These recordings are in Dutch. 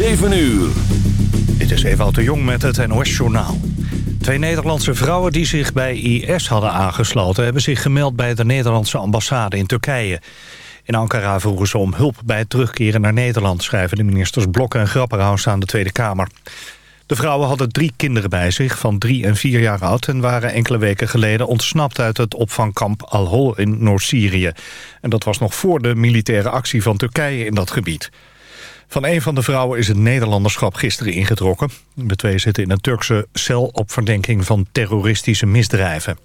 7 uur. Dit is Ewout de Jong met het NOS-journaal. Twee Nederlandse vrouwen die zich bij IS hadden aangesloten... hebben zich gemeld bij de Nederlandse ambassade in Turkije. In Ankara vroegen ze om hulp bij het terugkeren naar Nederland... schrijven de ministers Blokken en Grapperhaus aan de Tweede Kamer. De vrouwen hadden drie kinderen bij zich van drie en vier jaar oud... en waren enkele weken geleden ontsnapt uit het opvangkamp Al-Hol in Noord-Syrië. En dat was nog voor de militaire actie van Turkije in dat gebied. Van een van de vrouwen is het Nederlanderschap gisteren ingetrokken. De twee zitten in een Turkse cel op verdenking van terroristische misdrijven.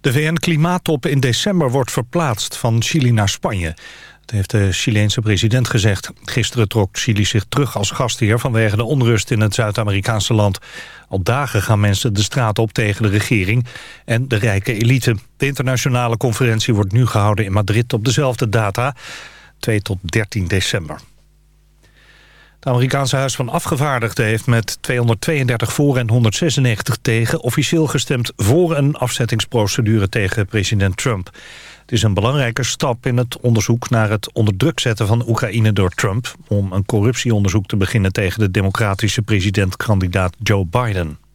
De VN-klimaattop in december wordt verplaatst van Chili naar Spanje. Dat heeft de Chileense president gezegd. Gisteren trok Chili zich terug als gastheer vanwege de onrust in het Zuid-Amerikaanse land. Al dagen gaan mensen de straat op tegen de regering en de rijke elite. De internationale conferentie wordt nu gehouden in Madrid op dezelfde data, 2 tot 13 december. Het Amerikaanse Huis van Afgevaardigden heeft met 232 voor en 196 tegen... officieel gestemd voor een afzettingsprocedure tegen president Trump. Het is een belangrijke stap in het onderzoek naar het onder druk zetten van Oekraïne door Trump... om een corruptieonderzoek te beginnen tegen de democratische presidentkandidaat Joe Biden.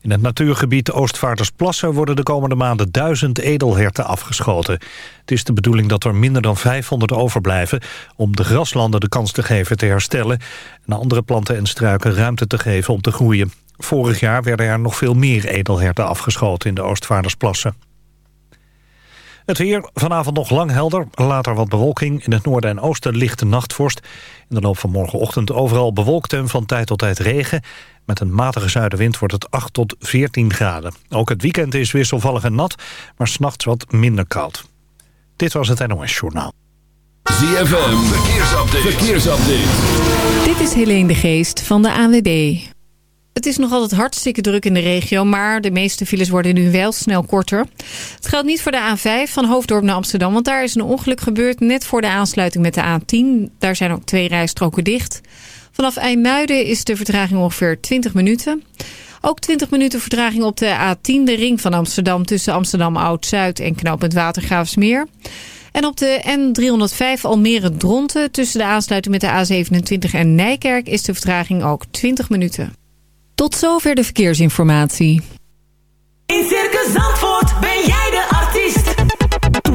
In het natuurgebied Oostvaardersplassen worden de komende maanden duizend edelherten afgeschoten. Het is de bedoeling dat er minder dan 500 overblijven om de graslanden de kans te geven te herstellen en andere planten en struiken ruimte te geven om te groeien. Vorig jaar werden er nog veel meer edelherten afgeschoten in de Oostvaardersplassen. Het weer vanavond nog lang helder, later wat bewolking. In het noorden en oosten lichte nachtvorst. In de loop van morgenochtend overal bewolkt en van tijd tot tijd regen. Met een matige zuidenwind wordt het 8 tot 14 graden. Ook het weekend is wisselvallig en nat, maar s'nachts wat minder koud. Dit was het NOS Journaal. ZFM, verkeersupdate. verkeersupdate. Dit is Helene de Geest van de AWB. Het is nog altijd hartstikke druk in de regio, maar de meeste files worden nu wel snel korter. Het geldt niet voor de A5 van Hoofddorp naar Amsterdam, want daar is een ongeluk gebeurd net voor de aansluiting met de A10. Daar zijn ook twee rijstroken dicht. Vanaf IJmuiden is de vertraging ongeveer 20 minuten. Ook 20 minuten vertraging op de A10, de ring van Amsterdam... tussen Amsterdam Oud-Zuid en knooppunt Watergraafsmeer. En op de N305 Almere-Dronten tussen de aansluiting met de A27 en Nijkerk... is de vertraging ook 20 minuten. Tot zover de verkeersinformatie. In Circus Zandvoort ben jij de.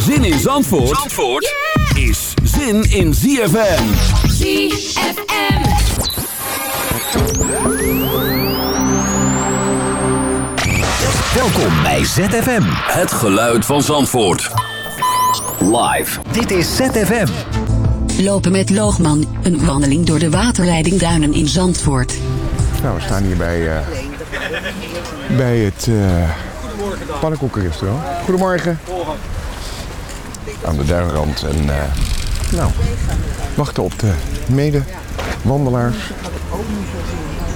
Zin in Zandvoort, Zandvoort is zin in ZFM. ZFM. Welkom bij ZFM. Het geluid van Zandvoort. Live. Dit is ZFM. Lopen met Loogman, een wandeling door de waterleiding Duinen in Zandvoort. Nou, we staan hier bij, eh, bij het uh, pannenkoekenrestaurant. Goedemorgen. Aan de duinrand en uh, nou, wachten op de medewandelaars.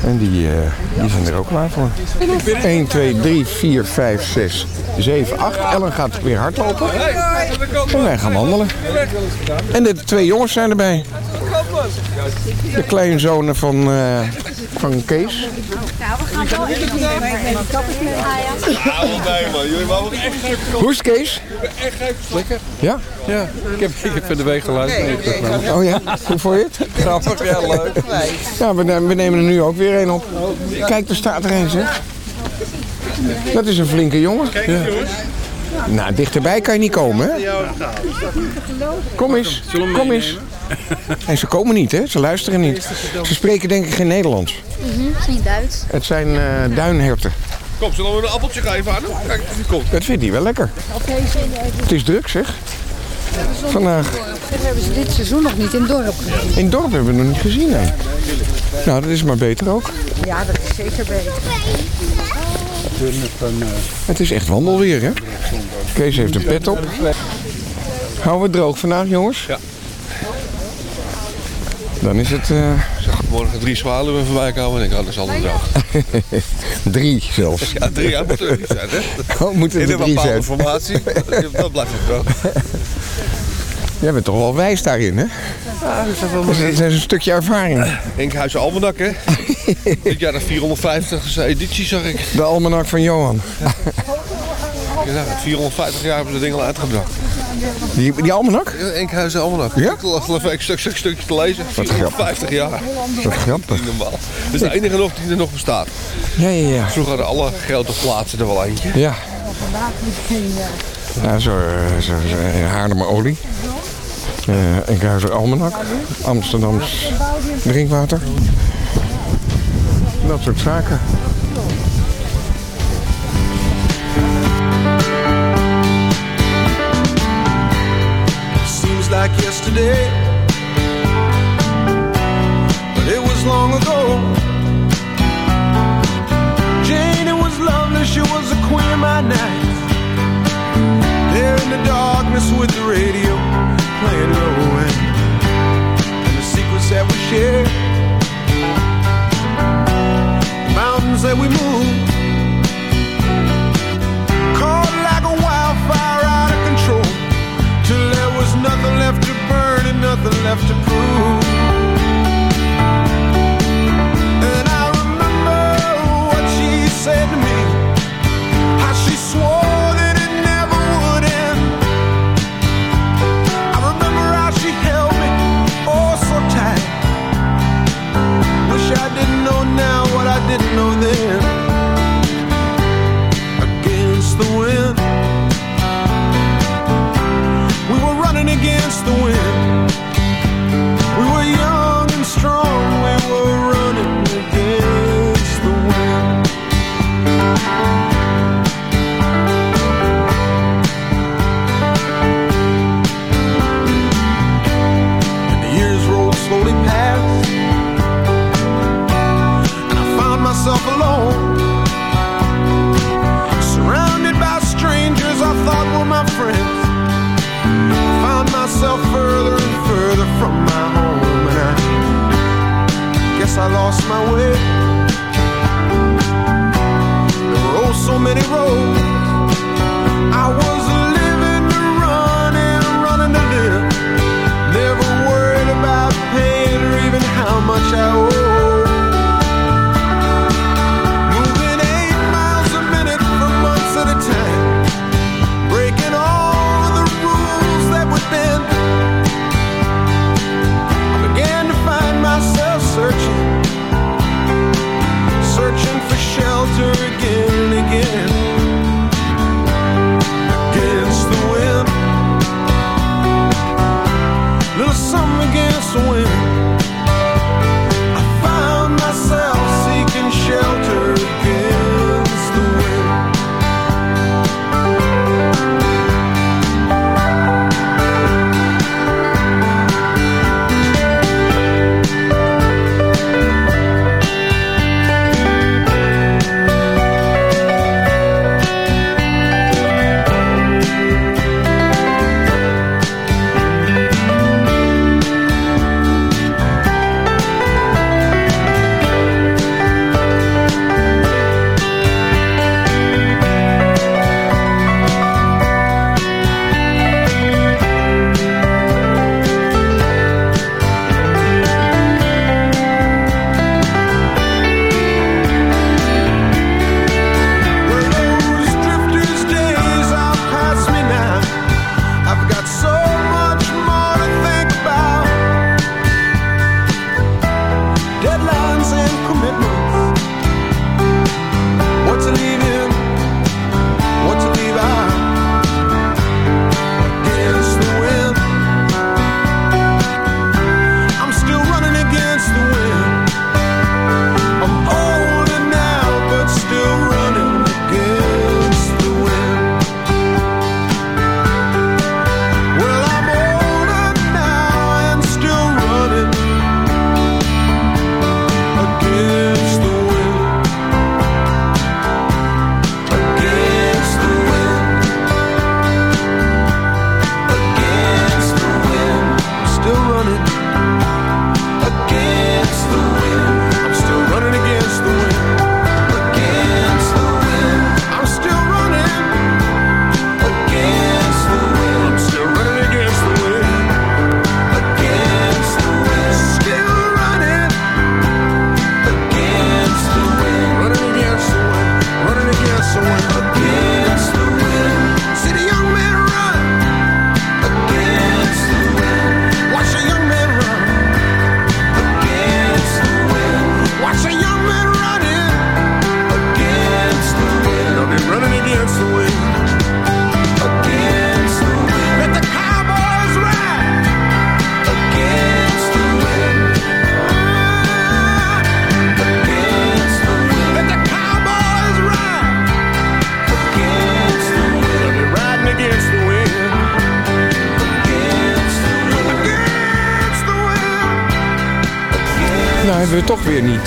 En die, uh, die zijn er ook klaar voor. 1, 2, 3, 4, 5, 6, 7, 8. Ellen gaat weer hardlopen. En wij gaan wandelen. En de twee jongens zijn erbij. De kleinzonen van, uh, van Kees. Nou, we gaan wel even met een kappertje nee man, jullie waren echt Hoe is het Kees? Echt lekker. Ja? Ja, ik heb, ik heb van de week geluisterd. Oh ja, hoe vond je het? Grappig, ja leuk. Ja, we, we nemen er nu ook weer een op. Kijk, er staat er een zeg. Dat is een flinke jongen. Ja. Nou, dichterbij kan je niet komen, hè? Kom eens, kom eens. En ze komen niet, hè? Ze luisteren niet. Ze spreken denk ik geen Nederlands. Mm -hmm, geen Duits. Het zijn uh, duinherten. Kom, zullen we een appeltje geven aan hem? Kijk, die komt. Dat vindt hij wel lekker. Het is druk, zeg. Vandaag. Dat hebben ze dit seizoen nog niet in het dorp gezien. In het dorp hebben we nog niet gezien, hè? Nou, dat is maar beter ook. Ja, dat is zeker beter. Het is echt wandelweer, hè? Kees heeft een pet op. Houden we het droog vandaag, jongens? Ja. Dan is het... Uh... Morgen drie zwaluwen voorbij komen en ik had het altijd droog. drie zelfs. Ja, drie. Ja, moeten er zijn, hè? Oh, moeten er In een drie bepaalde zijn. formatie. Dat blijft het droog. Jij bent toch wel wijs daarin, hè? Ja, dat is wel Dat is een stukje ervaring. Enkhuizen Almanak, hè? Dit jaar de 450 editie, zag ik. De almanak van Johan. Ja, 450 jaar hebben ze ding al uitgebracht. Die, die almanak? Ja, Enkhuizen Almanak. Ja? Ik een stuk, stuk, stukje te lezen. Wat 450 jaar. Wat grappig. Niet normaal. Dat is de enige nog die er nog bestaat. Ja, ja, ja. Vroeger hadden alle grote plaatsen er wel eentje. Ja. Ja, zo, zo, zo Haarlemmer olie. Uh, Enkhuizer Almanak. Amsterdams drinkwater. Dat soort zaken. Like yesterday, but it was long ago.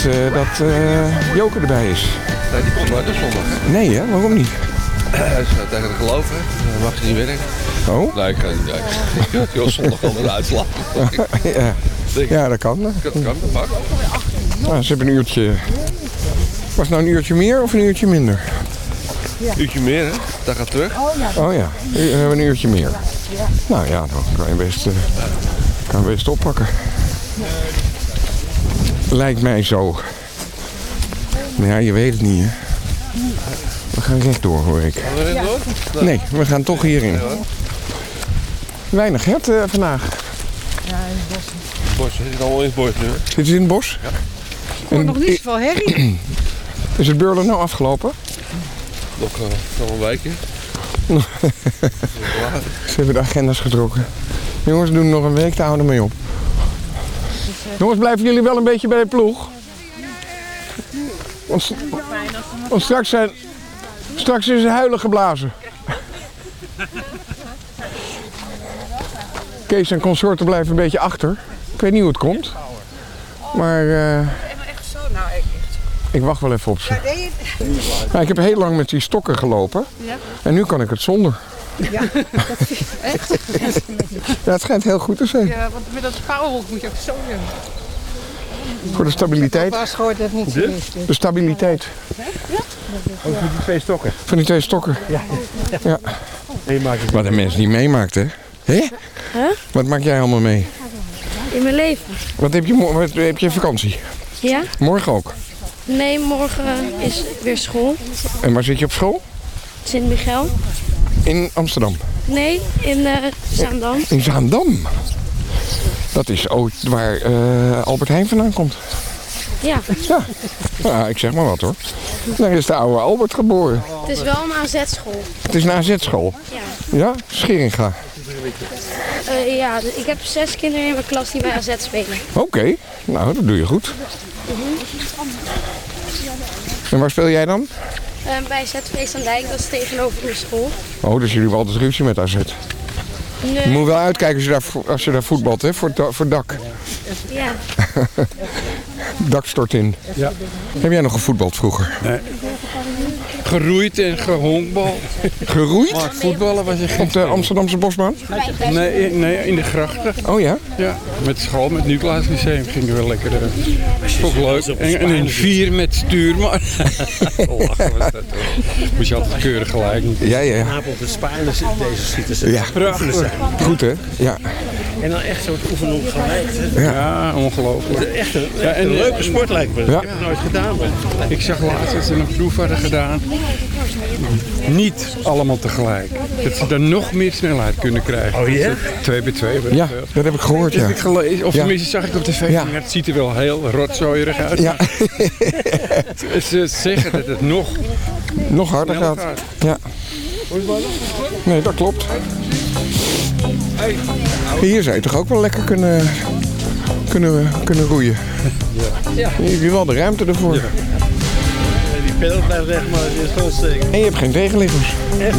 Niet eh, dat eh, Joker erbij is. Nee, die komt nooit op zondag. hè? Nee, hè? Waarom niet? Hij is eh, tegen de geloof, hè. Dan mag je niet werken. Oh? Nee, ik kan niet. Je zondag al een uitslag. ja. ja, dat kan. Dat kan, dat mag. Nou, ze hebben een uurtje... Was het nou een uurtje meer of een uurtje minder? Uurtje meer, hè. Dan gaat terug. Oh ja, we hebben een uurtje meer. Nou ja, dan kan je best, eh, kan je best oppakken. Lijkt mij zo. Maar ja, je weet het niet, hè. We gaan rechtdoor, hoor ik. Gaan we erin door? Nee, we gaan toch hierin. Weinig het eh, vandaag. Bos, zit allemaal in het bos nu. Zit het in het bos? Ja. En Nog niet zoveel herrie. is het beurlen nou afgelopen? Nog, eh, nog een weekje. Ze hebben de agendas getrokken. Jongens, doen nog een week, daar houden mee op. Jongens, blijven jullie wel een beetje bij de ploeg? Want, want straks, zijn, straks is er huilen geblazen. Kees en consorten blijven een beetje achter. Ik weet niet hoe het komt. Maar eh, ik wacht wel even op ze. Nou, ik heb heel lang met die stokken gelopen. En nu kan ik het zonder. Ja, dat vind ik echt. Ja, het schijnt heel goed te zijn. Ja, want met dat powerwalk moet je ook zo doen. Voor de stabiliteit. Pas gehoord dat het niet zo is. De stabiliteit. Ook met die twee stokken. Van die twee stokken. Ja. Ja. Ik. Wat een mens niet meemaakt, hè? Hé? Huh? Wat maak jij allemaal mee? In mijn leven. Wat heb je, wat heb je vakantie? Ja? Morgen ook. Nee, morgen is weer school. En waar zit je op school? Sint-Michel. In Amsterdam. Nee, in eh Zaandam. In Zaandam. Dat is ooit waar eh, Albert Heijn vandaan komt. Ja. Ja. ja, ik zeg maar wat hoor. Daar is de oude Albert geboren. Het is wel een AZ-school. Het is een AZ-school. Ja. Ja? Scheringa. Eh, ja, ik heb zes kinderen in mijn klas die bij AZ spelen. Oké, nou dat doe je goed. Mhm. En waar speel jij dan? Eh, bij ZV aan Dijk, dat is tegenover mijn school. Oh, dus jullie hebben altijd ruzie met AZ. Nee. Je moet wel uitkijken als je daar, als je daar voetbalt, hè, voor, voor dak. Ja. dak stort in. Ja. Heb jij nog gevoetbald vroeger? Nee. Geroeid en gehonkbal. Geroeid? Maar voetballen was ik Op de Amsterdamse bosbaan? Nee, in- nee, in de grachten. Oh ja? Ja, met school, met Nicolaas Lyceum gingen we lekker. eh, Vond ik leuk. En, en een vier met stuurman. Lachen was dat hoor. Moest je altijd keurig gelijk. Ja, ja, de Spaan, deze schieten ze Ja. zijn. Goed hè? Ja. En dan echt zo'n oefenen op gelijk. Ja, ongelooflijk. Echt een, Ja, een leuke sport lijkt me. Ja. Ik heb het nooit gedaan. Maar. Ik zag laatst dat ze een proef hadden gedaan. Niet allemaal tegelijk. Dat ze dan nog meer snelheid kunnen krijgen. Oh ja? Twee bij twee. weet ik Ja, dat heb ik gehoord, Dat ja. heb ik gelezen. Of Ja. tenminste zag ik op tv. Ja. Het ziet er wel heel rotzooierig uit. Ja. Ze zeggen dat het nog Nog harder sneller gaat. Ja. Nee, dat klopt. Hier zou je toch ook wel lekker kunnen, kunnen, kunnen roeien? Ja. Je hebt hier wel de ruimte ervoor. En Die pedal blijft weg, maar het is gewoon steken. En je hebt geen tegenliggers. Echt.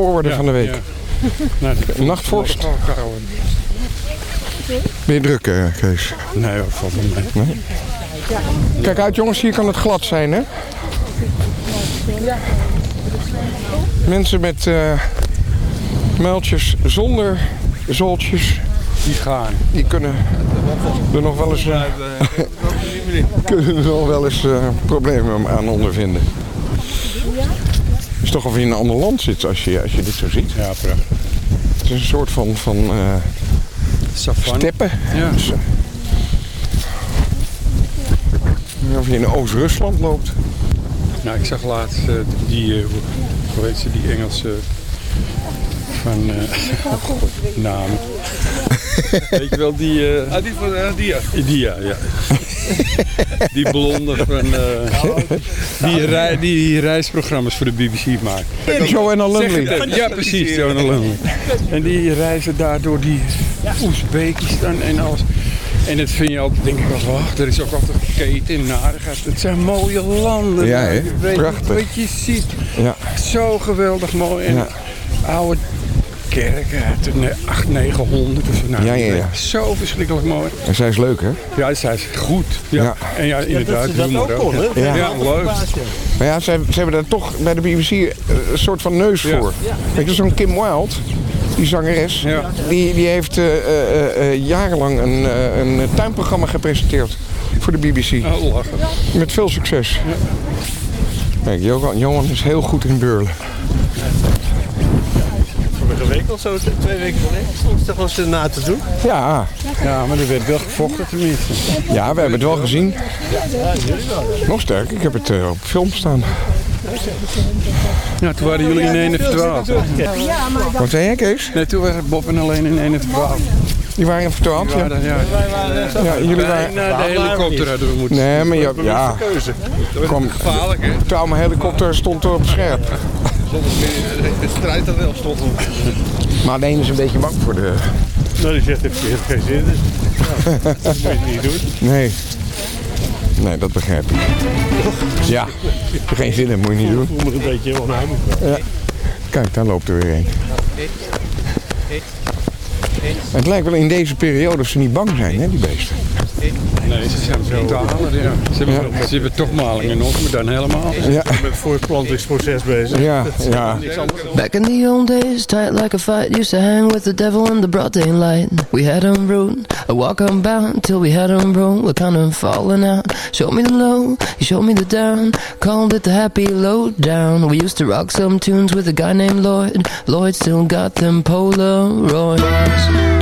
Worden Ja, van de week. ja. Nou, dat- Nachtvorst. Ben je druk, eh, Kees? Nee, dat valt mee. Nee? Kijk uit jongens, hier kan het glad zijn hè. Mensen met eh muiltjes zonder zooltjes. Die gaan. Die kunnen er nog wel eens, eh, kunnen er nog wel eens eh, problemen aan ondervinden. Toch of je in een ander land zit als je, als je dit zo ziet. Ja, prachtig. Het is een soort van, van eh, steppen. Ja. Dus, eh, of je in Oost-Rusland loopt. Nou, ik zag laatst eh, die, hoe- hoe heet ze, die Engelse van, oh god, naam. Weet je wel, die... eh Ah, die van eh, Dia. Dia, ja. die blonde van... eh, die, rei- die reisprogramma's voor de BBC maakt. Joanna Lumley. Ja, precies, Joanna Lumley. En die reizen daar door die Oezbekistan en alles. En dat vind je altijd, denk ik als wacht, er is ook altijd geketen en narigheid. Het zijn mooie landen. Ja, hè? je weet Prachtig. Wat je ziet. Ja. Zo geweldig mooi. En Ja. oude kerken uit de 800, 900 of zo. Nou, Ja, ja, ja. Zo verschrikkelijk mooi. En zij is leuk hè? Ja, zij is goed. Ja. Ja. En ja, inderdaad. ze dat humor ook kon, hè? Ja. Ja, leuk. Maar ja, ze, ze hebben daar toch bij de BBC een soort van neus Ja. voor. Weet je, zo'n Kim Wilde, die zangeres, Ja. die, die heeft eh, eh, eh, jarenlang een, eh, een tuinprogramma gepresenteerd voor de BBC. Oh, lachen. Met veel succes. Kijk, Johan, Johan is heel goed in beurlen. Of zo, twee weken geleden, stond ze toch wel eens na te doen. Ja, Ja, maar er werd wel gevochten tenminste. ja, we hebben het wel gezien. Nog sterker, ik heb het eh, op film staan. Ja, toen waren jullie in 1 en 12. Wat zei jij, Kees? Nee, toen waren Bob en alleen in 1 en 12. Die waren in verdwaald, Ja, ja. ja. Ja, jullie waren... De helikopter hadden we moeten Nee, maar ja, ja Keuze. Dat Kom. was gevaarlijk, hè? traumahelikopter stond er op scherp. Zonder meer de strijd er wel stond. Maar de ene is een beetje bang voor de... Nou, die zegt, heeft heeft geen zin. Dus, ja, dat moet je niet doen. Nee. Nee, dat begrijp ik. Ja, geen zin hebt, moet je niet doen. Je moet een beetje onheimelijk. Ja. Kijk, daar loopt er weer een. Het lijkt wel in deze periode of ze niet bang zijn, hè, die beesten. Nee, ze zijn brutaler, ja. Ze hebben, ze hebben toch malingen nog, maar dan helemaal. Ja. Met voortplantingsproces bezig. Ja, ja. Back in the old days, tight like a fight, used to hang with the devil in the broad daylight. We had him rude, a walk unbound, till we had him wrong, we're kind of falling out. Show me the low, you showed me the down, called it the happy lowdown. We used to rock some tunes with a guy named Lloyd, Lloyd still got them Polaroids.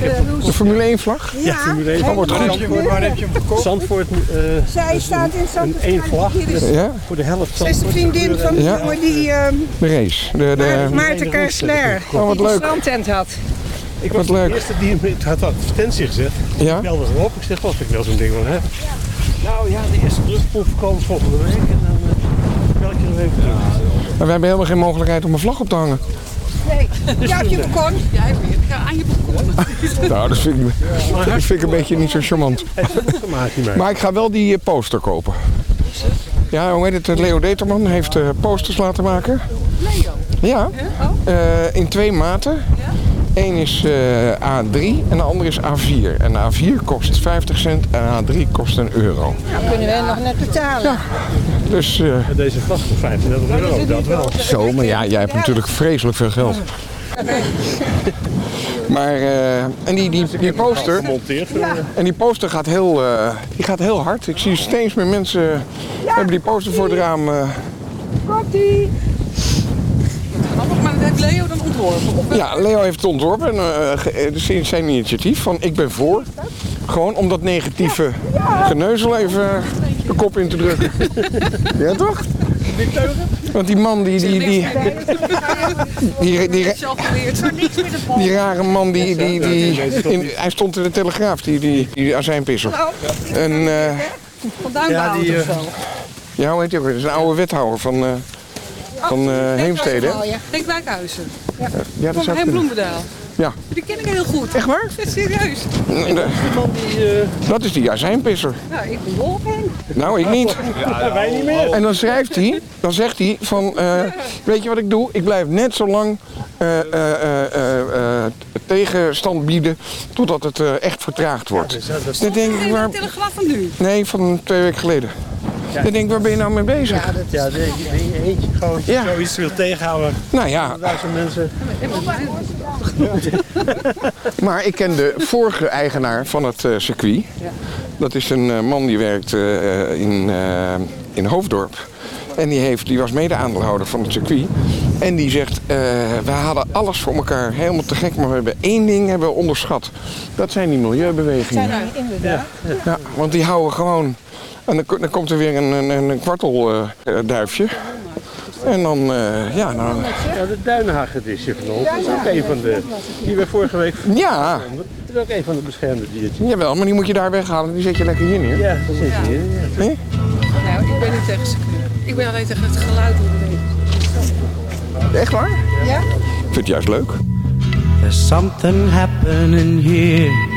ik heb de Formule 1 vlag? Ja, Formule 1. Dat wordt goed. Zandvoort, waar heb je hem verkocht? Zandvoort. eh, Zij staat in een Zandvoort. één vlag. Ja? Voor de helft Zij is de vriendin van die Ja. jongen die ehm De race. De, de, Maarten Kersler. Oh, wat leuk. strandtent had. Ik was Wat leuk. de eerste die hem het had advertentie gezet. Ja? Ik belde erop. Ik zeg, wat ik wil zo'n ding wel hebben. Nou ja, de eerste drukproef komt volgende week. En dan eh bel ik je nog even terug. Maar we hebben helemaal geen mogelijkheid om een vlag op te hangen. Nee, ja, op je balkon. Jij weer. Ja, aan je balkon. Nou, dat vind ik, dat vind ik een beetje niet zo charmant. Gemaakt die mij. Maar ik ga wel die eh, poster kopen. Ja, hoe heet het? Leo Determan heeft eh, posters laten maken. Leo. Ja, Eh, in twee maten. Eén is eh, A3 en de andere is A4. En A4 kost 50 cent en A3 kost een euro. Nou, kunnen wij nog net betalen. Dus, eh, Deze vlag voor 35 euro, dat wel. zo, maar ja, jij hebt natuurlijk vreselijk veel geld. Maar, eh, en die, die, die poster, voor- en die poster gaat heel, eh, die gaat heel hard. Ik zie steeds meer mensen hebben die poster voor het raam. eh, Komt-ie. Maar dat heeft Leo dan ontworpen? Ja, Leo heeft het ontworpen. En, eh, eh, dus in zijn initiatief van ik ben voor. Gewoon om dat negatieve geneuzel even kop in te drukken. ja, toch? Want die man, die, die, die, die, die, die rare man, die, die, die, in- hij stond in de Telegraaf, die, die, die azijnpisser. En, eh, Vandaan Ja, die, of eh, zo. ja, hoe heet hij ook weer? Dat is een oude wethouder van, eh, van eh, Heemstede. Henk Wijkhuizen. Ja, dat. Bloemendaal. Ja. Die ken ik heel goed. Echt waar? Ja, serieus. Nee, de- Dat is die azijnpisser. Nou, ik ben dol. Nou, ik niet. Ja, wij niet meer. En dan schrijft hij, dan zegt hij van, eh, weet je wat ik doe? Ik blijf net zo lang eh, eh, eh, eh, eh, tegenstand bieden totdat het eh, echt vertraagd wordt. Dan denk ik, waar... Telegraaf van nu. Nee, van twee weken geleden. Dan denk ik, waar ben je nou mee bezig? Ja, dat je eentje gewoon Ja. zoiets wil tegenhouden. Nou ja, Duizend mensen. maar ik ken de vorige eigenaar van het eh, circuit. Dat is een eh, man die werkt eh, in, eh, in Hoofddorp. En die, heeft, die was mede-aandeelhouder van het circuit. En die zegt, eh, we hadden alles voor elkaar helemaal te gek. Maar we hebben één ding hebben we onderschat. Dat zijn die milieubewegingen. inderdaad. Ja, want die houden gewoon... En dan, dan komt er weer een, een, een kwartelduifje. en dan, eh, ja, dan... Ja, de duinhagedisje van ons. Dat is ook een van de... Die we vorige week... Ja, Dat is ook een van de beschermde diertjes. jawel, maar die moet je daar weghalen. Die zet je lekker hier neer. Ja, dat zit hier. Ja. Nee? Nou, ik ben niet tegen circuit. Ik ben alleen tegen het geluid in de week. Echt waar? Ja? Ik vind het juist leuk. There's something happening here.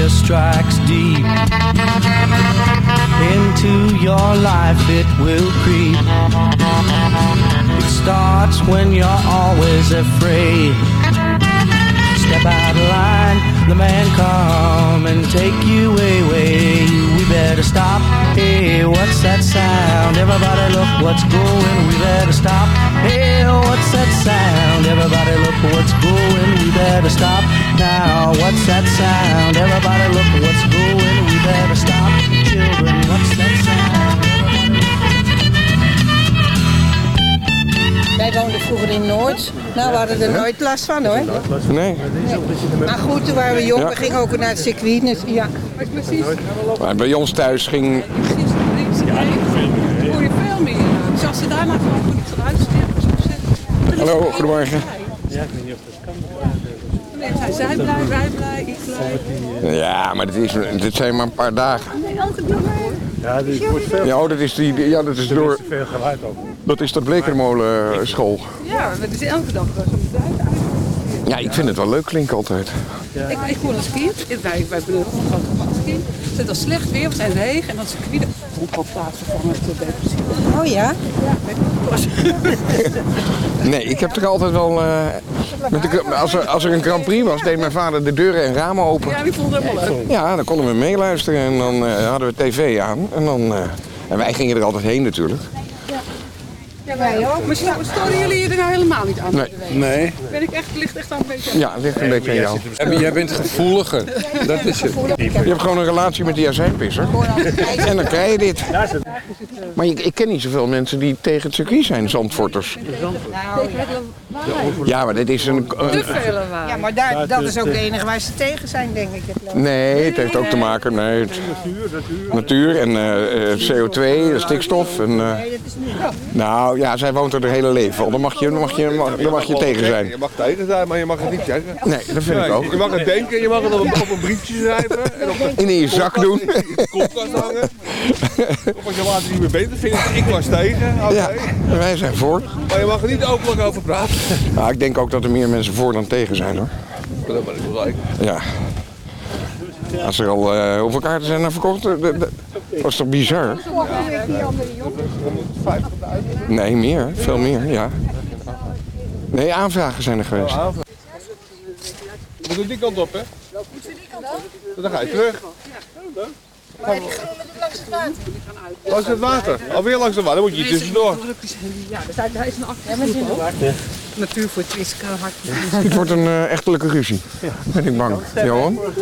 Paranoia strikes deep into your life, it will creep. It starts when you're always afraid. Step out of line, the man come and take you away. We better stop. Hey, what's that sound? Everybody look what's going. We better stop. Hey, what's that sound? Everybody look what's going. We better stop. Now, what's that sound? Everybody look what's going. We better stop. Children, what's that sound? Wij woonden vroeger in Noord. Nou, we hadden er nooit last van hoor. Nee. Maar goed, toen waren we jong, Ja. we gingen ook naar het circuit. Dus, ja, precies. Maar bij ons thuis ging... Hoor je veel meer. Dus als ze daarna gewoon goed eruit stippen. Hallo, goedemorgen. Ja, ik weet niet of zij blij, wij blij, ik blij. Ja, maar dit, is, dit zijn maar een paar dagen. Nee, elke dag hoor. Ja, dit wordt veel. Ja, oh, dat is, die, ja, dat is door... Veel geluid ook. Dat is de Blekermolen school. Ja, dat is elke dag zo bedrijf uit. Ja, ik vind het wel leuk klinken altijd. Ik, ik hoor als kind, wij, wij bedoelen gewoon als kind. Het is al slecht weer, we zijn regen en dan circuit. Voetbal plaatsvervangend depressief. Oh ja? Nee, ik heb er altijd wel... eh, met de, als, er, als er een Grand Prix was, deed mijn vader de deuren en ramen open. Ja, die vond het helemaal leuk. Ja, dan konden we meeluisteren en dan eh, hadden we tv aan. En, dan, eh, en wij gingen er altijd heen natuurlijk. Ja, wij ook. Maar sto- storen jullie je er nou helemaal niet aan? Nee. Nee. Ben ik echt, ligt echt aan een beetje... Ja, het ligt een beetje aan jou. En jij bent gevoeliger. Dat is het. Je hebt gewoon een relatie met die azijnpisser. En dan krijg je dit. Maar ik, ik ken niet zoveel mensen die tegen het circuit zijn, Zandvoorters. Ja, maar dit is een... een- Ja, maar daar, dat is ook de enige waar ze tegen zijn, denk ik. nee, het heeft ook te maken met natuur en eh, eh, CO2, stikstof. En, eh, nou ja, zij woont er haar hele leven. al. Dan mag je, dan mag je, mag, dan mag je tegen zijn. Je mag tegen zijn, maar je mag het niet zeggen. Nee, dat vind ik Nee, ook. Je mag het denken, je mag het op een, op een briefje schrijven. En op in je zak doen. in de koelkast hangen. Of als je later niet meer beter vindt, ik was tegen. Ja, wij zijn voor. Maar je mag er niet openlijk over praten. Nou, ik denk ook dat er meer mensen voor dan tegen zijn hoor. Dat ben ik wel gelijk. Ja. Als er al, eh, hoeveel kaarten zijn er verkocht? Dat, dat- dat was toch bizar? Nee, meer. Veel meer, ja. Nee, aanvragen zijn er geweest. We doen die kant op, hè? Dan ga je terug. Langs het water. Alweer langs het water. Dan moet je hier tussendoor. Ja, daar is een ook. Natuur voor het is hard. Het wordt een eh, echtelijke ruzie. Ben ik bang. Johan? Ik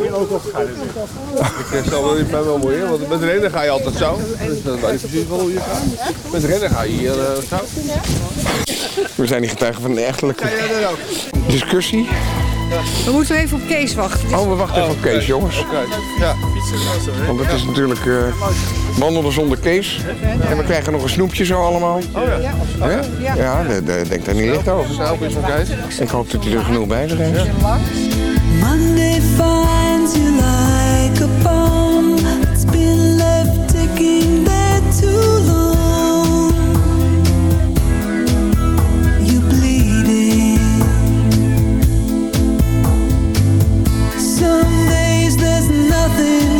eh, stel wel niet bij wel mooi, want met rennen ga je altijd zo. Dus dan weet je precies wel hoe je gaat. Met rennen ga je hier eh, zo. We zijn hier getuigen van een echtelijke discussie. We moeten even op Kees wachten. Oh, we wachten even op Kees, jongens. Ja. Want het is natuurlijk eh, wandelen zonder Kees. En we krijgen nog een snoepje zo allemaal. Oh ja. Ja? Ja, de, de, denk daar niet licht over. Ik hoop dat hij er genoeg bij heeft. Monday finds you like a bomb that's been left ticking there too long. You bleeding. Some days there's nothing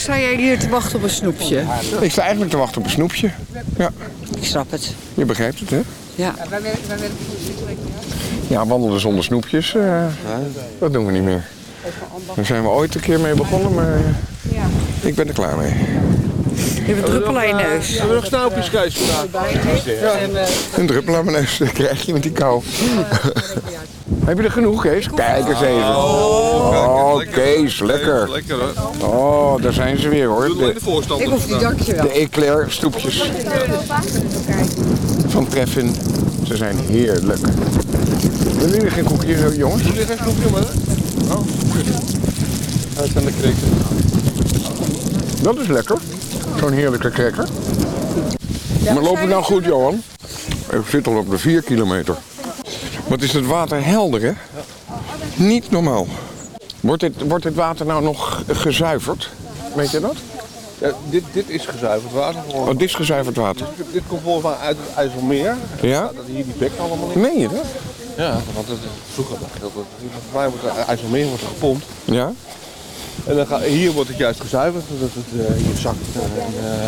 sta jij hier te wachten op een snoepje? Ik sta eigenlijk te wachten op een snoepje. Ja. Ik snap het. Je begrijpt het, hè? Ja. Ja, wandelen zonder snoepjes, eh, dat doen we niet meer. Daar zijn we ooit een keer mee begonnen, maar eh, ik ben er klaar mee. Je hebt een druppel aan je neus. Hebben we nog snoepjes, Kees, vandaag? Ja. Een druppel aan mijn neus dat krijg je met die kou. Heb je er genoeg, Kees? Kijk eens even. Oh, Kees, lekker. Lekker hoor. Oh, daar zijn ze weer hoor. De. Ik hoef die dankjewel. De eclair stoepjes van Treffin. Ze zijn heerlijk. Willen jullie geen koekjes, jongens? Je geen snoepje, maar? Oh, uit aan de krikken. Dat is lekker. Zo'n heerlijke cracker. maar lopen we nou goed, Johan? Ik zit al op de 4 kilometer. Wat is het water helder, hè? Niet normaal. Wordt dit, wordt dit water nou nog gezuiverd? Weet je dat? Ja, dit, dit is gezuiverd water. Gewoon. Oh, dit is gezuiverd water. Dit, dit komt volgens mij uit het IJsselmeer. Ja? Dat hier die bek allemaal in. Meen je dat? Ja, want het, vroeger dat het, mij wordt het IJsselmeer wordt gepompt. Ja? En dan ga, hier wordt het juist gezuiverd, zodat het eh, hier zakt. En, eh,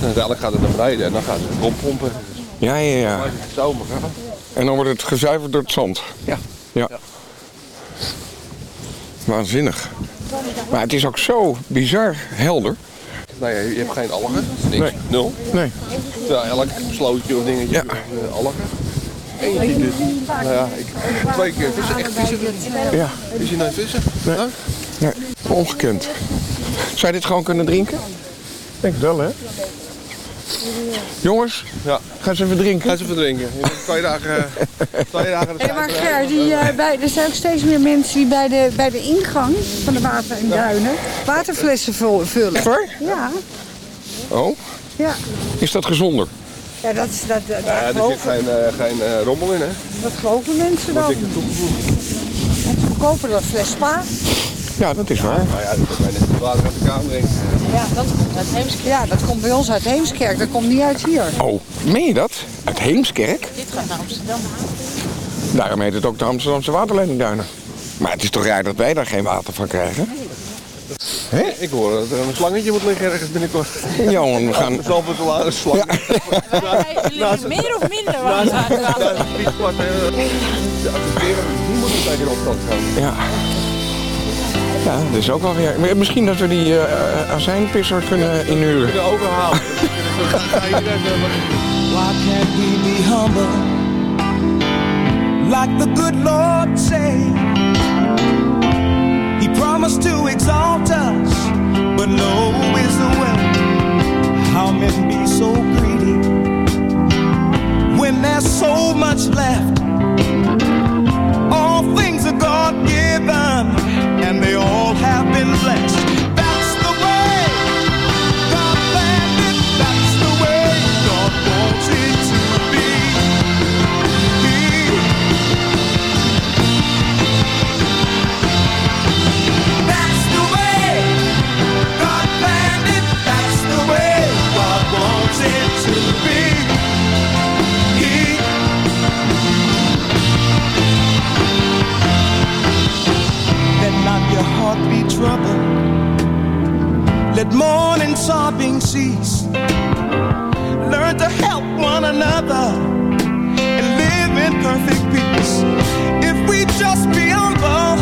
en uiteindelijk gaat het naar beneden en dan gaat het rondpompen. Ja, ja, ja. Maar het is zo, maar ja. En dan wordt het gezuiverd door het zand. Ja. Ja. Waanzinnig. Maar het is ook zo bizar helder. Nou ja, je hebt geen algen, niks, Nee. nul. Nee. Terwijl elk slootje of dingetje Ja. heeft uh, algen. En je ziet dus, nou ja, ik twee keer vissen, echt vissen. Ja. Is je nooit vissen? Nee. Nee. Ongekend. Zou je dit gewoon kunnen drinken? Denk het wel, hè? Jongens, Ja. ga eens even drinken. Ga eens even drinken. Twee dagen, eh, twee dagen de Hé, maar Ger, die, eh, bij, er zijn ook steeds meer mensen die bij de, bij de ingang van de water en duinen waterflessen vul- vullen. waar? Ja, Oh, ja. is dat gezonder? ja dat, is- dat, dat, Ja, er zit geen, eh, geen eh, rommel in, hè? dat geloven mensen dan. Dikke toegevoegd. Want ze verkopen dat fles spa. Ja, dat is waar. Nou ja, dat het water uit de. Ja, dat komt uit Heemskerk. Ja, dat komt bij ons uit Heemskerk. Dat komt niet uit hier. Oh, meen je dat? Uit Heemskerk? Dit gaat naar Amsterdam. Daarom heet het ook de Amsterdamse waterleidingduinen. Maar het is toch raar dat wij daar geen water van krijgen? Hè? Ik hoor dat er een slangetje moet liggen ergens binnenkort. Johan, we gaan... Zal het wel een slang. Jullie meer of minder Naast naast het eh, de adverteren, die moet een opstand gaan. Ja. Ja, dat is ook wel weer... Misschien dat we die eh azijnpisser kunnen inhuren. Kunnen overhalen. Why can't we be humble like the good Lord said? He promised to exalt us, but low is the way. How men be so greedy when there's so much left? Your heart be troubled. Let mourning, sobbing cease. Learn to help one another and live in perfect peace. If we just be humble,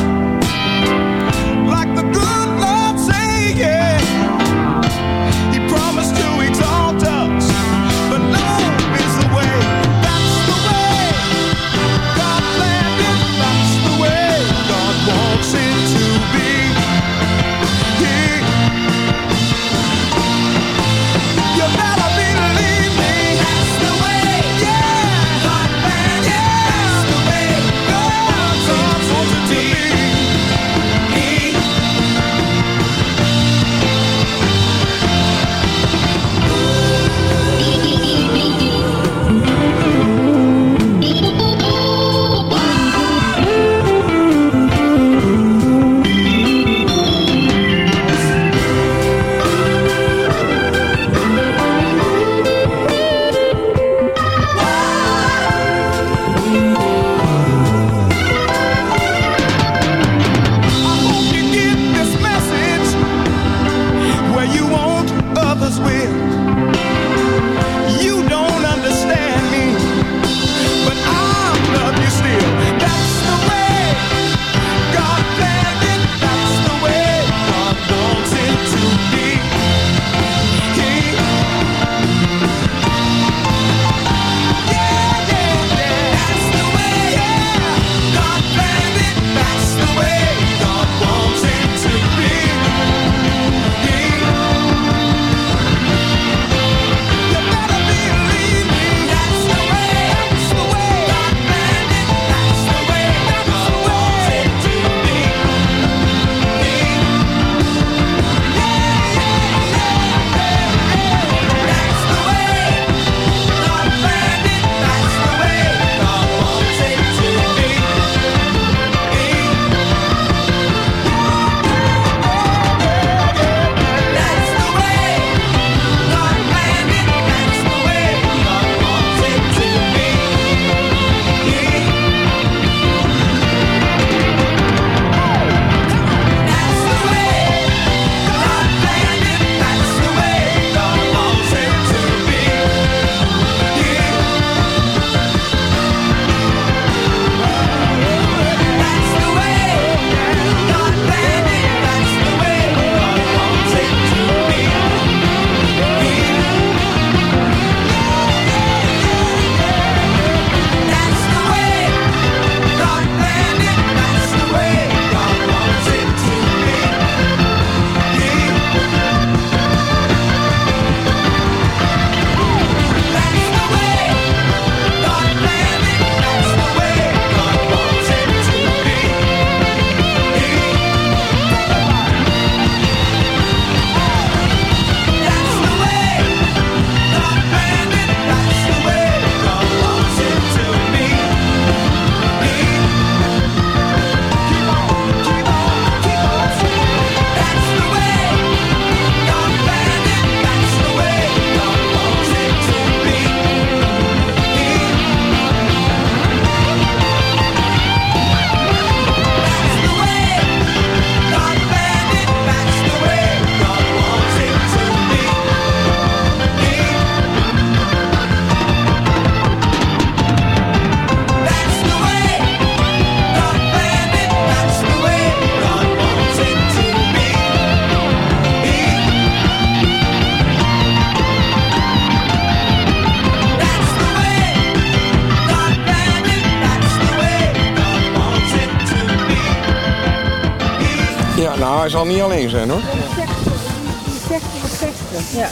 zal niet alleen zijn hoor. Die vechten om het vechten. Ja.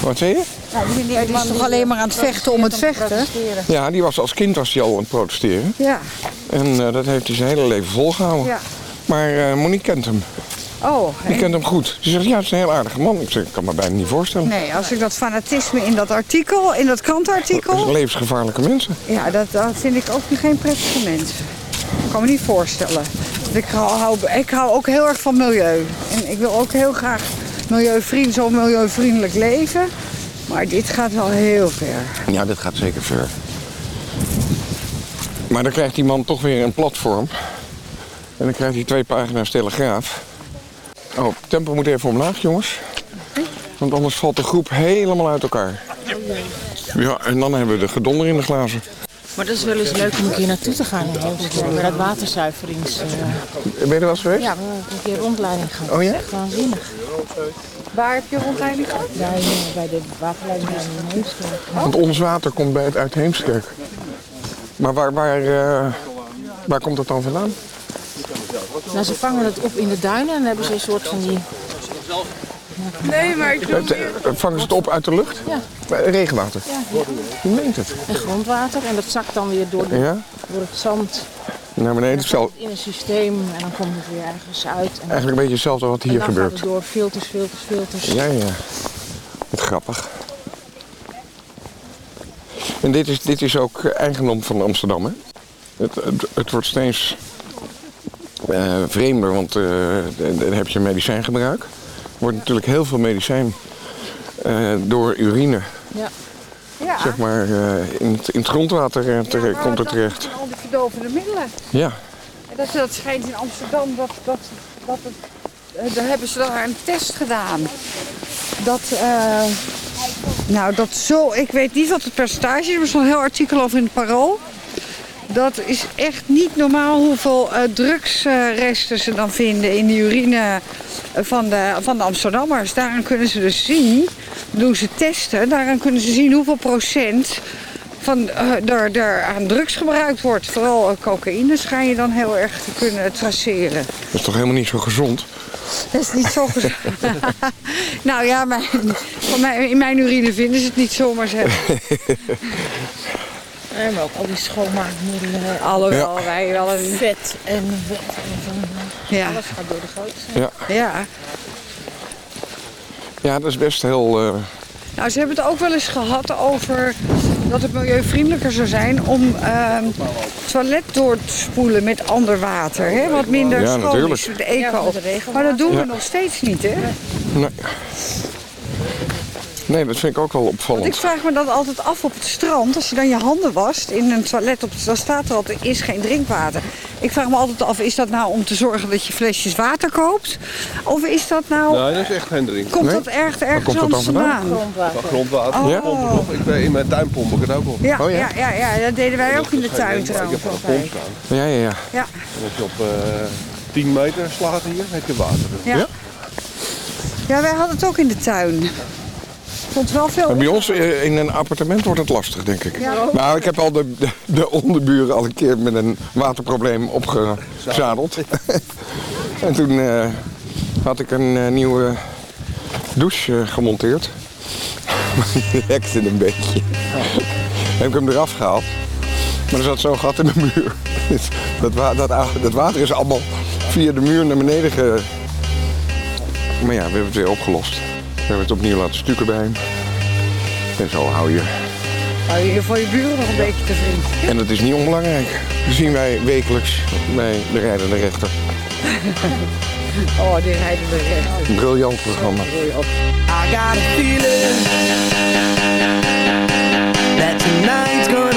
Wat zei je? Nou, die meneer die is toch alleen maar aan het vechten om het vechten? Ja, die was als kind was hij al aan het protesteren. Ja. En eh, dat heeft hij zijn hele leven volgehouden. Ja. Maar eh, Monique kent hem. Oh, Die en- kent hem goed. Ze zegt, ja, het is een heel aardige man. Ik zeg, ik kan me bijna niet voorstellen. Nee, als ik dat fanatisme in dat artikel, in dat Dat krantenartikel... zijn levensgevaarlijke mensen. Ja, dat, dat vind ik ook geen prettige mensen. Ik kan me niet voorstellen. Ik hou, ook heel erg van milieu. En ik wil ook heel graag milieuvriend, zo milieuvriendelijk leven. Maar dit gaat wel heel ver. Ja, dit gaat zeker ver. Maar dan krijgt die man toch weer een platform. En dan krijgt hij twee pagina's telegraaf. Oh, tempo moet even omlaag, jongens. Want anders valt de groep helemaal uit elkaar. Ja, en dan hebben we de gedonder in de glazen. Maar dat is wel eens leuk om een keer naartoe te gaan in Heemskerk. Bij dat waterzuiverings... eh, Ben je er wel eens geweest? ja, we hebben een keer rondleiding gehad. Oh ja? Echt waanzinnig. Waar heb je rondleiding gehad? Daar eh, bij de waterleiding in Heemskerk. Want ons water komt bij het uit Heemskerk. Maar waar, waar, eh, waar komt dat dan vandaan? Nou, ze vangen het op in de duinen en dan hebben ze een soort van die... Nee, maar ik Het, eh, vangen ze het op uit de lucht? Ja. Eh, Regenwater? Ja, Je meent het. en grondwater. En dat zakt dan weer door, de, Ja? door het zand Naar beneden. Het in een systeem. En dan komt het weer ergens uit. En, eigenlijk een beetje hetzelfde wat en hier dan gebeurt. gaat het door filters, filters, filters. Ja, ja. Wat grappig. En dit is, dit is ook eigendom van Amsterdam, hè? Het, het, het wordt steeds eh, vreemder, want eh, dan heb je medicijngebruik. Er wordt natuurlijk heel veel medicijn eh, door urine, Ja. Ja. zeg maar, eh, in, het, in het grondwater eh, tere- komt er terecht. Al die verdovende middelen. Ja, En dat, dat schijnt in Amsterdam, dat, dat, dat het, daar hebben ze daar een test gedaan. Dat, nou dat zo, ik weet niet wat het percentage is, er was een heel artikel over in het Parool. Dat is echt niet normaal hoeveel eh, drugsresten ze dan vinden in de urine van de, van de Amsterdammers. Daaraan kunnen ze dus zien, doen ze testen, daaraan kunnen ze zien hoeveel procent van, eh, er, er aan drugs gebruikt wordt. Vooral eh, cocaïne schijn je dan heel erg te kunnen traceren. dat is toch helemaal niet zo gezond? Dat is niet zo gezond. nou ja, mijn, van in mijn urine vinden ze het niet zomaar zeggen. En ook al die schoonmaakmiddelen. Alhoewel wij wel een... Vet en wet en. Ja. Alles gaat door de goot. Ja. Ja. Ja, dat is best heel... eh, Nou, ze hebben het ook wel eens gehad over dat het milieuvriendelijker zou zijn om ehm, het toilet door te spoelen met ander water. Hè? Wat minder Ja, schoon natuurlijk. is, de eco. maar dat doen we Ja. nog steeds niet, hè? nee. Nee, dat vind ik ook wel Want ik opvallend. vraag me dat altijd af op het strand. Als je dan je handen wast in een toilet, op, dan staat er altijd, er is geen drinkwater. Ik vraag me altijd af, is dat nou om te zorgen dat je flesjes water koopt? Of is dat nou... Nee, dat is echt geen drink. Komt dat ergens, ergens anders vandaan? Van grondwater. Oh. Ja? Ik ben, in mijn tuin pomp ik het ook op. Ja, ja? Ja, ja, dat deden wij ook in de tuin Ik heb trouwens. een altijd. pomp staan. Ja, ja, ja. Ja. En als je op eh 10 meter slaat hier, heb je water. Ja. Ja, wij hadden het ook in de tuin. Vond wel veel. Maar bij ons eh, in een appartement wordt het lastig, denk ik. Ja. Nou, ik heb al de, de, de onderburen al een keer met een waterprobleem opgezadeld. en toen eh, had ik een eh, nieuwe douche gemonteerd. Maar die lekte een beetje. heb ik hem eraf gehaald. Maar er zat zo'n gat in de muur. Dus dat, wa dat, dat water is allemaal via de muur naar beneden ge... Maar ja, we hebben het weer opgelost. We hebben het opnieuw laten stukken bij hem. En zo hou je. Hou je voor je buren nog een beetje te vriend. En dat is niet onbelangrijk. Dat zien wij wekelijks bij de rijdende rechter. Oh, die rijden de recht. Een briljant programma. I got a feeling that tonight's gonna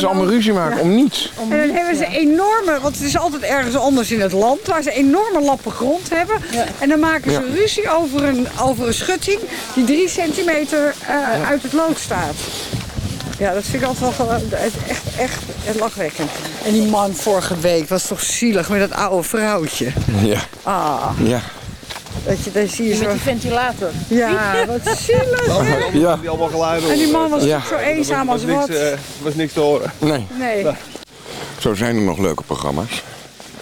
Dan allemaal ook- ruzie maken ja. om niets. En dan hebben ze enorme, want het is altijd ergens anders in het land, waar ze enorme lappen grond hebben. En dan maken ze Ja. ruzie over een, over een schutting die drie centimeter eh, uit het lood staat. Ja, dat vind ik altijd wel gewoon- het is echt, echt echt lachwekkend. En die man vorige week was toch zielig met dat oude vrouwtje. Ja. Ah, Ja. Dat je, daar zie je Met zo... die ventilator. Ja, wat zielig. hè? Ja. Die allemaal geluiden En die man was Ja. zo eenzaam als was niks, wat. eh, was niks te horen. Nee. Nee. Zo zijn er nog leuke programma's.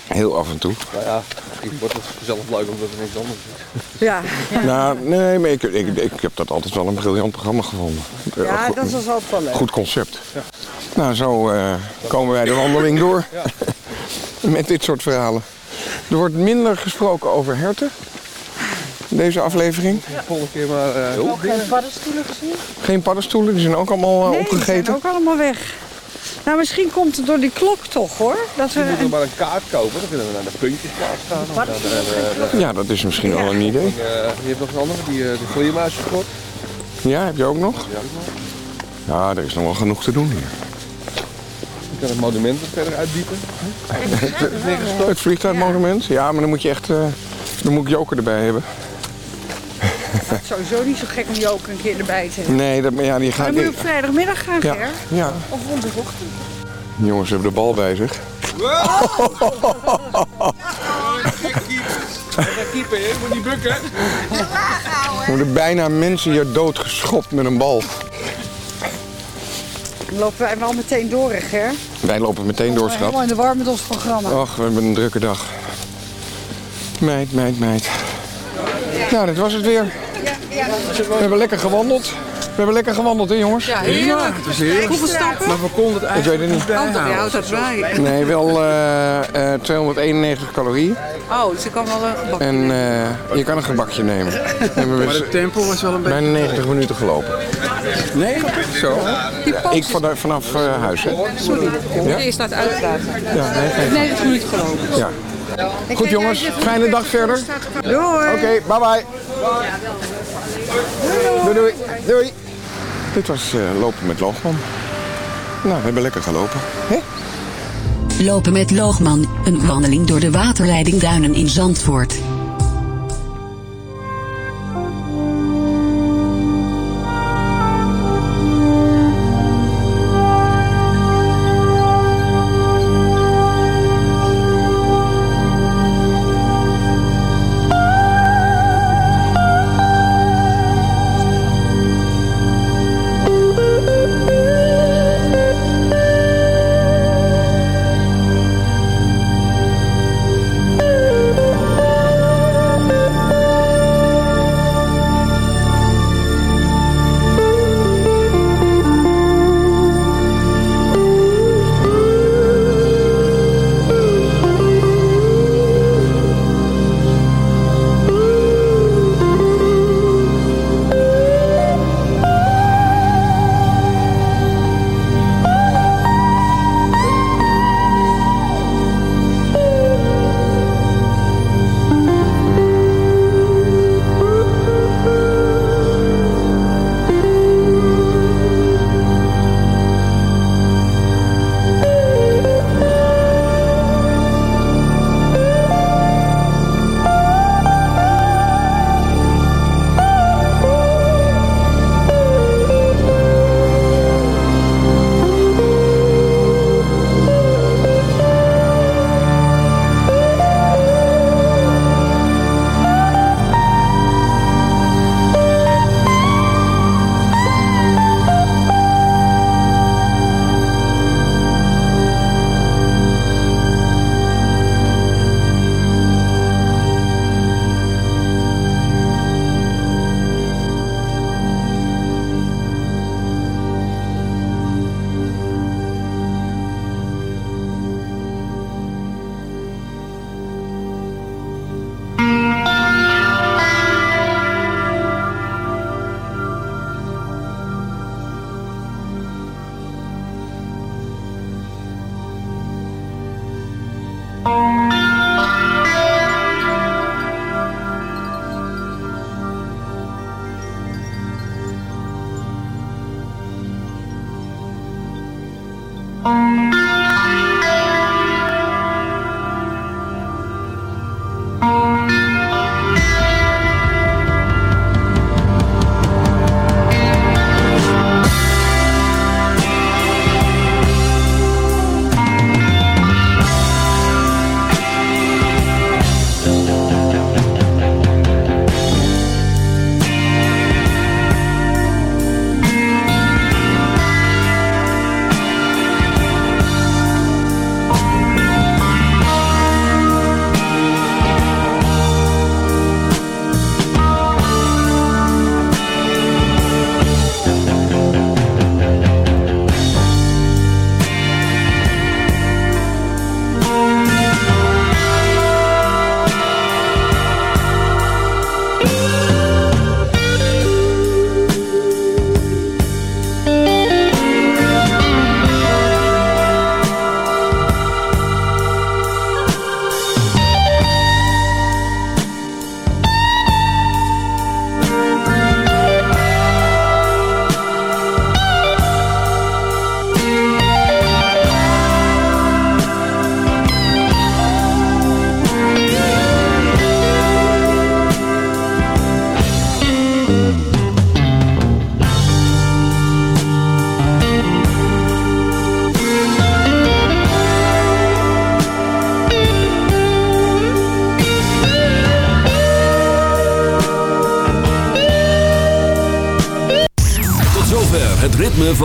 Heel af en toe. Nou ja, misschien wordt het zelf leuk omdat er niks anders is. Ja. Nou, nee, maar ik, ik, ik heb dat altijd wel een briljant programma gevonden. Eh, Ja, goed- dat was altijd wel leuk. Goed concept. Nou, zo eh, komen wij de wandeling door. Met dit soort verhalen. Er wordt minder gesproken over herten. Deze aflevering. Volgende keer maar... eh, Ook geen paddenstoelen gezien? Geen paddenstoelen, die zijn ook allemaal eh, Nee, die opgegeten. zijn ook allemaal weg. Nou, misschien komt het door die klok toch, hoor. Dat we Je moet nog een- maar een kaart kopen, dan kunnen we naar de puntjesplaats gaan. De- de- Ja, dat is misschien wel een idee. de- eh, je hebt nog een andere, die, eh, de vleermuisschot. Ja, heb je ook nog? Ja, ook nog. Ja, er is nog wel genoeg te doen hier. Je kan het monument verder uitdiepen. Het vliegtuigmonument? Ja, maar dan moet je echt... eh, dan moet ik Joker erbij hebben. Het is sowieso niet zo gek om je ook een keer erbij te hebben. Nee, dat, maar ja, die Maar gaat... dan moet je op vrijdagmiddag gaan, Ja, Ger. ja. Of. Die jongens hebben de bal bij zich. keeper, je moet niet bukken. Er worden bijna mensen hier doodgeschopt met een bal. Dan lopen wij wel meteen door, hè, Ger. Wij lopen meteen door, Helemaal schat. in de war met ons programma. Och, we hebben een drukke dag. Meid, meid, meid. Nou, dat was het weer. We hebben lekker gewandeld. hebben lekker gewandeld, hè jongens? Ja, heerlijk. Het was heerlijk. Hoeveel stappen? Maar we konden het Ik eigenlijk weet het niet. Oh, ja, houdt dat bij. Nee, wel eh, eh, 291 calorieën. Oh, dus ik kan wel een gebak. En eh, je kan een gebakje nemen. En we Maar het tempo was wel een beetje... bijna 90 minuten gelopen. Nee, zo. Ja, ik van, vanaf eh, huis, hè? Sorry, Ja? je staat uitpraten. Ja, nee, geen- 90 minuten gelopen. Ja. Goed jongens, fijne dag verder. Doei. Oké, bye bye. Doei doei. Doei. Dit was eh, lopen met Loogman. Nou, we hebben lekker gelopen. Hè? Lopen met Loogman, een wandeling door de waterleiding Duinen in Zandvoort.